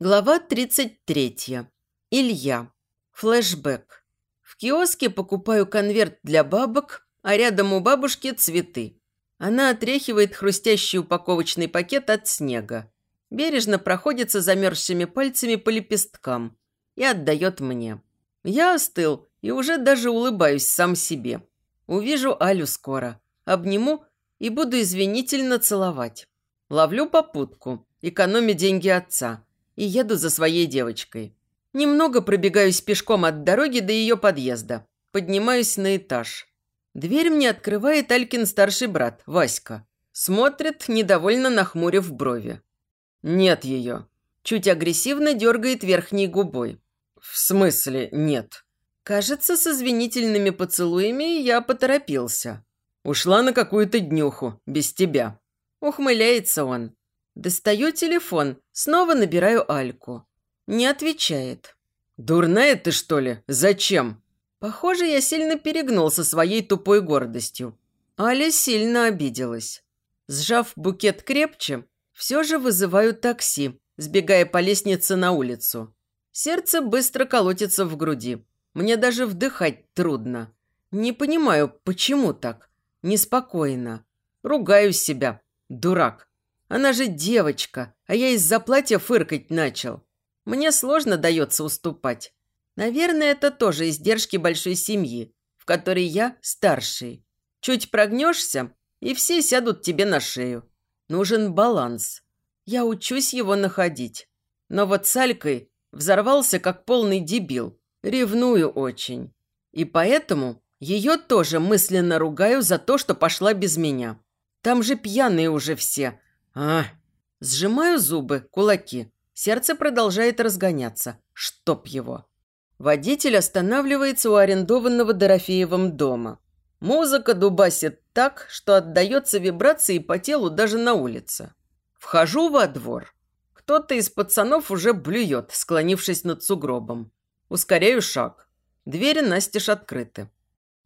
Глава 33. Илья. Флэшбэк. В киоске покупаю конверт для бабок, а рядом у бабушки цветы. Она отряхивает хрустящий упаковочный пакет от снега. Бережно проходится замерзшими пальцами по лепесткам и отдает мне. Я остыл и уже даже улыбаюсь сам себе. Увижу Алю скоро, обниму и буду извинительно целовать. Ловлю попутку, экономя деньги отца, и еду за своей девочкой. Немного пробегаюсь пешком от дороги до ее подъезда. Поднимаюсь на этаж. Дверь мне открывает Алькин старший брат, Васька. Смотрит, недовольно нахмурив брови. «Нет ее». Чуть агрессивно дергает верхней губой. «В смысле нет?» Кажется, с извинительными поцелуями я поторопился. Ушла на какую-то днюху, без тебя. Ухмыляется он. Достаю телефон, снова набираю Альку. Не отвечает. «Дурная ты, что ли? Зачем?» Похоже, я сильно перегнул со своей тупой гордостью. Аля сильно обиделась. Сжав букет крепче, все же вызываю такси, сбегая по лестнице на улицу. Сердце быстро колотится в груди. Мне даже вдыхать трудно. Не понимаю, почему так. Неспокойно. Ругаю себя. Дурак. Она же девочка, а я из-за платья фыркать начал. Мне сложно дается уступать. Наверное, это тоже издержки большой семьи, в которой я старший. Чуть прогнешься, и все сядут тебе на шею. Нужен баланс. Я учусь его находить. Но вот с Алькой взорвался как полный дебил. Ревную очень. И поэтому ее тоже мысленно ругаю за то, что пошла без меня. Там же пьяные уже все. А, сжимаю зубы, кулаки. Сердце продолжает разгоняться. Чтоб его. Водитель останавливается у арендованного Дорофеевым дома. Музыка дубасит так, что отдается вибрации по телу даже на улице. Вхожу во двор. Кто-то из пацанов уже блюет, склонившись над сугробом. Ускоряю шаг. Двери настежь открыты.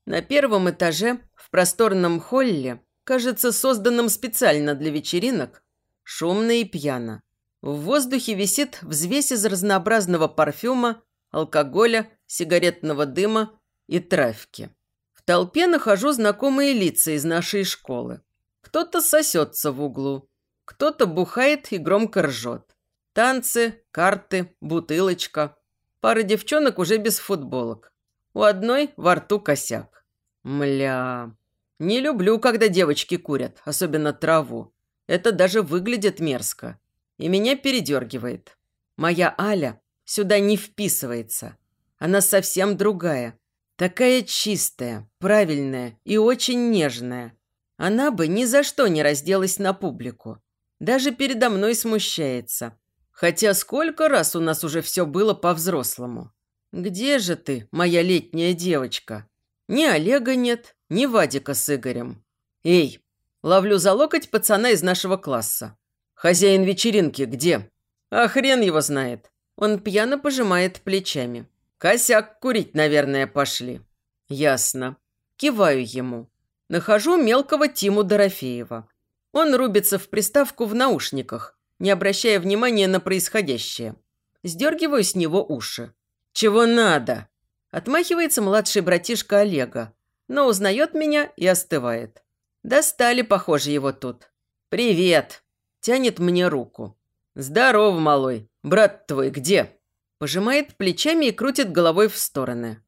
На первом этаже, в просторном холле, кажется созданном специально для вечеринок, шумно и пьяно. В воздухе висит взвесь из разнообразного парфюма, алкоголя, сигаретного дыма и трафики. В толпе нахожу знакомые лица из нашей школы. Кто-то сосется в углу, кто-то бухает и громко ржет. Танцы, карты, бутылочка. Пара девчонок уже без футболок. У одной во рту косяк. Мля. Не люблю, когда девочки курят, особенно траву. Это даже выглядит мерзко. И меня передергивает. Моя Аля сюда не вписывается. Она совсем другая. Такая чистая, правильная и очень нежная. Она бы ни за что не разделась на публику. Даже передо мной смущается. Хотя сколько раз у нас уже все было по-взрослому. «Где же ты, моя летняя девочка?» Ни Олега нет, ни Вадика с Игорем. «Эй!» Ловлю за локоть пацана из нашего класса. «Хозяин вечеринки где?» «А хрен его знает». Он пьяно пожимает плечами. «Косяк курить, наверное, пошли». «Ясно». Киваю ему. Нахожу мелкого Тиму Дорофеева. Он рубится в приставку в наушниках, не обращая внимания на происходящее. Сдергиваю с него уши. «Чего надо?» Отмахивается младший братишка Олега, но узнает меня и остывает. Достали, похоже, его тут. «Привет!» Тянет мне руку. «Здорово, малой. Брат твой где?» Пожимает плечами и крутит головой в стороны.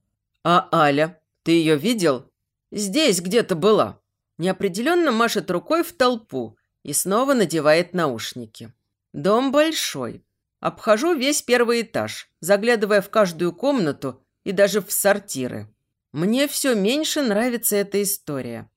«А Аля? Ты ее видел?» «Здесь где-то была». Неопределенно машет рукой в толпу и снова надевает наушники. Дом большой. Обхожу весь первый этаж, заглядывая в каждую комнату и даже в сортиры. Мне все меньше нравится эта история.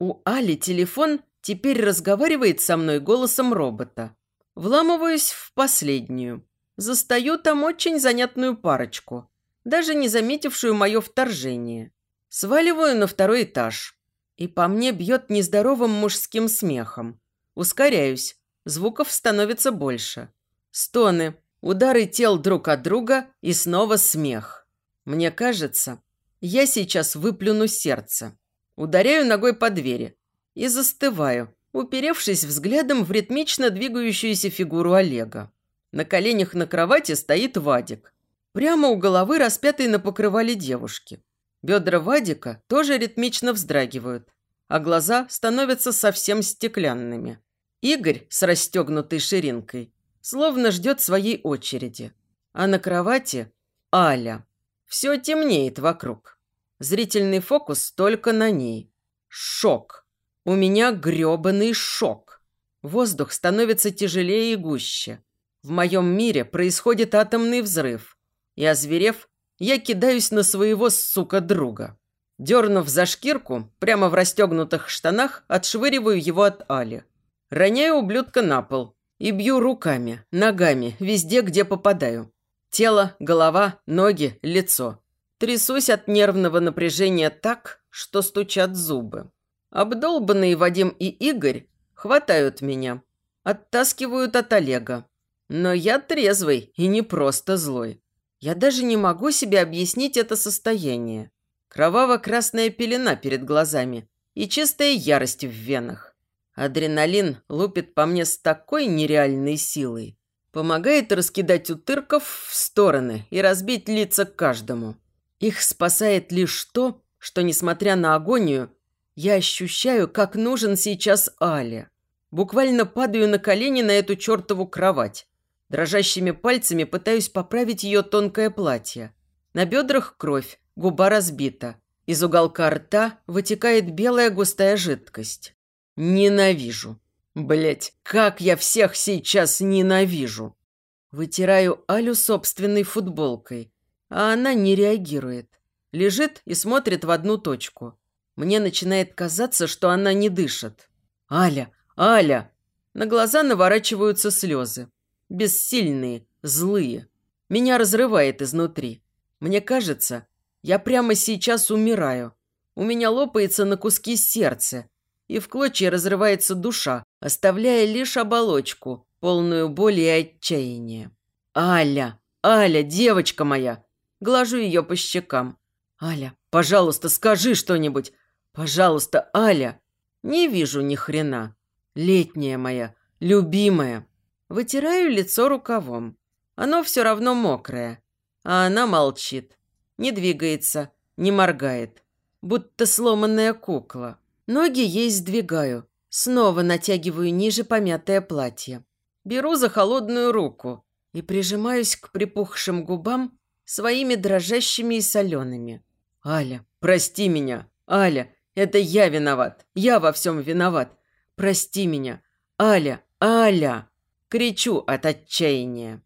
У Али телефон теперь разговаривает со мной голосом робота. Вламываюсь в последнюю. Застаю там очень занятную парочку, даже не заметившую мое вторжение. Сваливаю на второй этаж. И по мне бьет нездоровым мужским смехом. Ускоряюсь. Звуков становится больше. Стоны, удары тел друг от друга и снова смех. Мне кажется, я сейчас выплюну сердце. Ударяю ногой по двери и застываю, уперевшись взглядом в ритмично двигающуюся фигуру Олега. На коленях на кровати стоит Вадик. Прямо у головы распятый на покрывале девушки. Бедра Вадика тоже ритмично вздрагивают, а глаза становятся совсем стеклянными. Игорь с расстегнутой ширинкой словно ждет своей очереди. А на кровати Аля. Все темнеет вокруг. Зрительный фокус только на ней. Шок. У меня грёбаный шок. Воздух становится тяжелее и гуще. В моем мире происходит атомный взрыв. И, озверев, я кидаюсь на своего, сука, друга. Дернув за шкирку, прямо в расстегнутых штанах, отшвыриваю его от Али. Роняю ублюдка на пол и бью руками, ногами, везде, где попадаю. Тело, голова, ноги, лицо. Трясусь от нервного напряжения так, что стучат зубы. Обдолбанные Вадим и Игорь хватают меня, оттаскивают от Олега. Но я трезвый и не просто злой. Я даже не могу себе объяснить это состояние. Кроваво-красная пелена перед глазами и чистая ярость в венах. Адреналин лупит по мне с такой нереальной силой. Помогает раскидать утырков в стороны и разбить лица каждому. Их спасает лишь то, что, несмотря на агонию, я ощущаю, как нужен сейчас Аля. Буквально падаю на колени на эту чертову кровать. Дрожащими пальцами пытаюсь поправить ее тонкое платье. На бедрах кровь, губа разбита. Из уголка рта вытекает белая густая жидкость. Ненавижу. Блять, как я всех сейчас ненавижу. Вытираю Алю собственной футболкой, а она не реагирует. Лежит и смотрит в одну точку. Мне начинает казаться, что она не дышит. «Аля! Аля!» На глаза наворачиваются слезы. Бессильные, злые. Меня разрывает изнутри. Мне кажется, я прямо сейчас умираю. У меня лопается на куски сердце, и в клочья разрывается душа, оставляя лишь оболочку, полную боли и отчаяния. «Аля! Аля, девочка моя!» Глажу ее по щекам. «Аля, пожалуйста, скажи что-нибудь! Пожалуйста, Аля!» «Не вижу ни хрена. Летняя моя, любимая!» Вытираю лицо рукавом. Оно все равно мокрое. А она молчит. Не двигается, не моргает. Будто сломанная кукла. Ноги ей сдвигаю. Снова натягиваю ниже помятое платье. Беру за холодную руку и прижимаюсь к припухшим губам своими дрожащими и солеными. «Аля, прости меня! Аля, это я виноват! Я во всем виноват! Прости меня! Аля! Аля!» Кричу от отчаяния.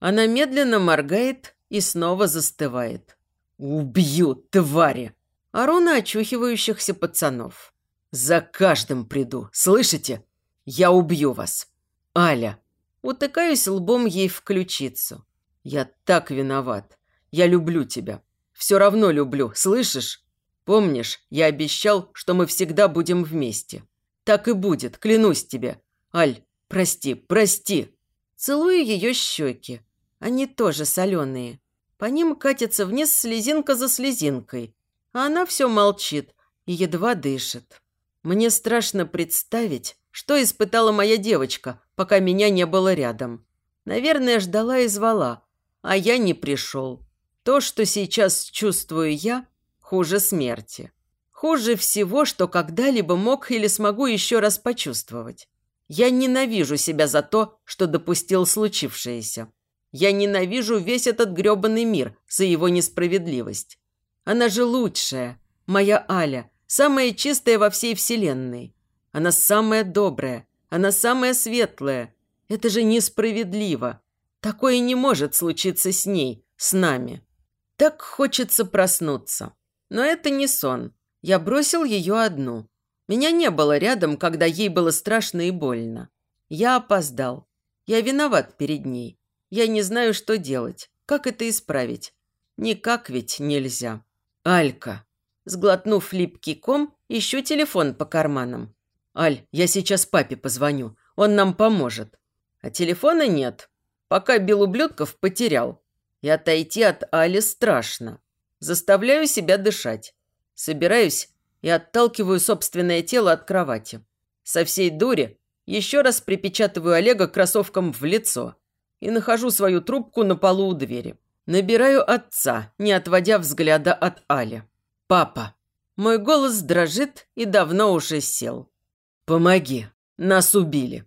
Она медленно моргает и снова застывает. «Убью, твари!» Ору на очухивающихся пацанов. «За каждым приду, слышите? Я убью вас! Аля!» Утыкаюсь лбом ей в ключицу. «Я так виноват. Я люблю тебя. Все равно люблю, слышишь? Помнишь, я обещал, что мы всегда будем вместе. Так и будет, клянусь тебе. Аль, Прости, прости. Целую ее щеки. Они тоже соленые. По ним катится вниз слезинка за слезинкой. А она все молчит и едва дышит. Мне страшно представить, что испытала моя девочка, пока меня не было рядом. Наверное, ждала и звала, а я не пришел. То, что сейчас чувствую я, хуже смерти. Хуже всего, что когда-либо мог или смогу еще раз почувствовать. Я ненавижу себя за то, что допустил случившееся. Я ненавижу весь этот грёбаный мир за его несправедливость. Она же лучшая, моя Аля, самая чистая во всей вселенной. Она самая добрая, она самая светлая. Это же несправедливо. Такое не может случиться с ней, с нами. Так хочется проснуться. Но это не сон. Я бросил ее одну. Меня не было рядом, когда ей было страшно и больно. Я опоздал. Я виноват перед ней. Я не знаю, что делать. Как это исправить? Никак ведь нельзя. Алька. Сглотнув липкий ком, ищу телефон по карманам. «Аль, я сейчас папе позвоню. Он нам поможет». А телефона нет. Пока бил ублюдков, потерял. И отойти от Али страшно. Заставляю себя дышать. Собираюсь и отталкиваю собственное тело от кровати. Со всей дури еще раз припечатываю Олега кроссовком в лицо и нахожу свою трубку на полу у двери. Набираю отца, не отводя взгляда от Али. «Папа». Мой голос дрожит и давно уже сел. «Помоги. Нас убили».